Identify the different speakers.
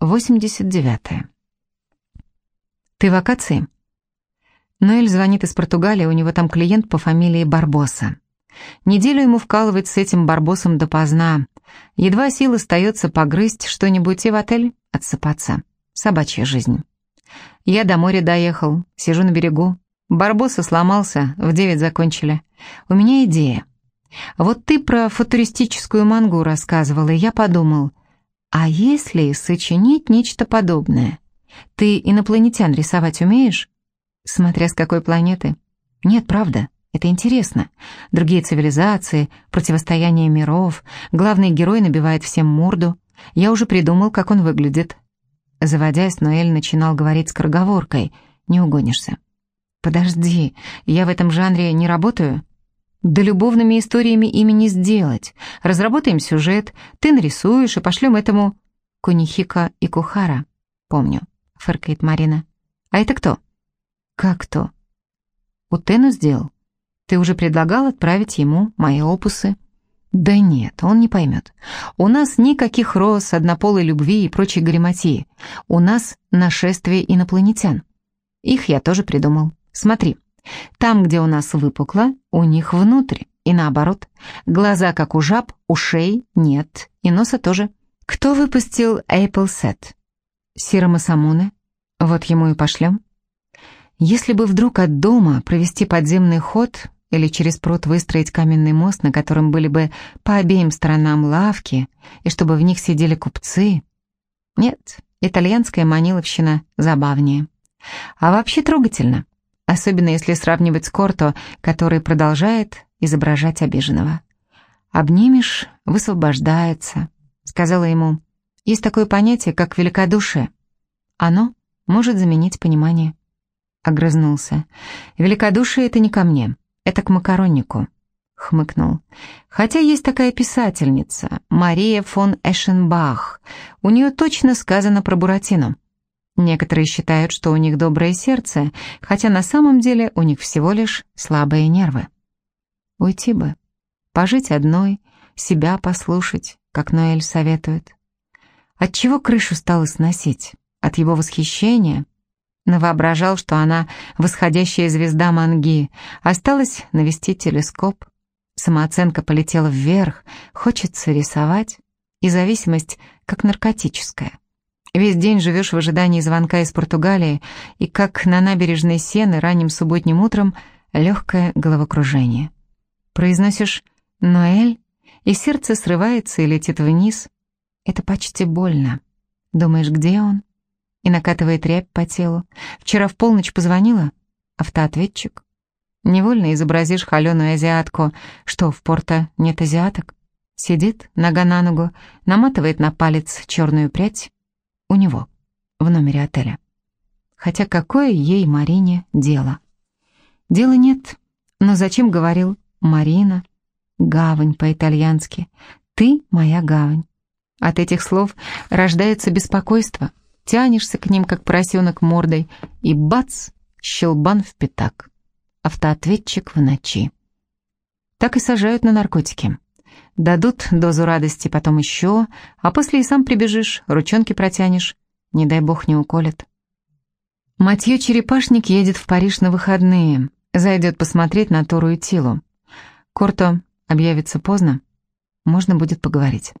Speaker 1: 89. Ты в вакации? Ноэль звонит из Португалии, у него там клиент по фамилии Барбоса. Неделю ему вкалывать с этим Барбосом допоздна. Едва сил остается погрызть что-нибудь и в отель отсыпаться. Собачья жизнь. Я до моря доехал, сижу на берегу. Барбоса сломался, в девять закончили. У меня идея. Вот ты про футуристическую мангу рассказывал, и я подумал, а если сочинить нечто подобное? Ты инопланетян рисовать умеешь? Смотря с какой планеты. Нет, правда, это интересно. Другие цивилизации, противостояние миров, главный герой набивает всем морду. Я уже придумал, как он выглядит. Заводясь, Ноэль начинал говорить скороговоркой. Не угонишься. Подожди, я в этом жанре не работаю? Да любовными историями ими не сделать. Разработаем сюжет, ты нарисуешь и пошлем этому Кунихика и Кухара. Помню, фыркает Марина. А это кто? Как кто? Утену сделал. Ты уже предлагал отправить ему мои опусы. Да нет, он не поймет. У нас никаких роз, однополой любви и прочей галиматии. У нас нашествие инопланетян. Их я тоже придумал. Смотри. Там, где у нас выпукло, у них внутрь, и наоборот. Глаза, как у жаб, ушей нет, и носа тоже. Кто выпустил Apple Set? Сира Масамуне. Вот ему и пошлем. Если бы вдруг от дома провести подземный ход или через пруд выстроить каменный мост, на котором были бы по обеим сторонам лавки, и чтобы в них сидели купцы... Нет, итальянская маниловщина забавнее. А вообще трогательно особенно если сравнивать с Корто, который продолжает изображать обиженного. «Обнимешь — высвобождается», — сказала ему. «Есть такое понятие, как великодушие. Оно может заменить понимание». Огрызнулся. «Великодушие — это не ко мне, это к макароннику», — хмыкнул. «Хотя есть такая писательница, Мария фон Эшенбах. У нее точно сказано про Буратино». Некоторые считают, что у них доброе сердце, хотя на самом деле у них всего лишь слабые нервы. Уйти бы, пожить одной, себя послушать, как Ноэль советует. От чего крышу стало сносить? От его восхищения? Навоображал, что она восходящая звезда Манги. Осталось навести телескоп. Самооценка полетела вверх, хочется рисовать. И зависимость как наркотическая. Весь день живешь в ожидании звонка из Португалии, и как на набережной Сены ранним субботним утром легкое головокружение. Произносишь «Ноэль», и сердце срывается и летит вниз. Это почти больно. Думаешь, где он? И накатывает рябь по телу. Вчера в полночь позвонила? Автоответчик. Невольно изобразишь холеную азиатку. Что, в порта нет азиаток? Сидит, нога на ногу, наматывает на палец черную прядь, у него, в номере отеля. Хотя какое ей, Марине, дело? Дела нет, но зачем говорил «Марина»? Гавань по-итальянски. «Ты моя гавань». От этих слов рождается беспокойство. Тянешься к ним, как поросенок мордой, и бац, щелбан в пятак. Автоответчик в ночи. Так и сажают на наркотики. Дадут дозу радости, потом еще, а после и сам прибежишь, ручонки протянешь. Не дай бог не уколет. Матье Черепашник едет в Париж на выходные. Зайдет посмотреть на Тору и Тилу. Корто объявится поздно. Можно будет поговорить.